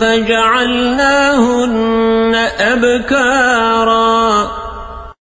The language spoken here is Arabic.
فجعلناهن أبكارا.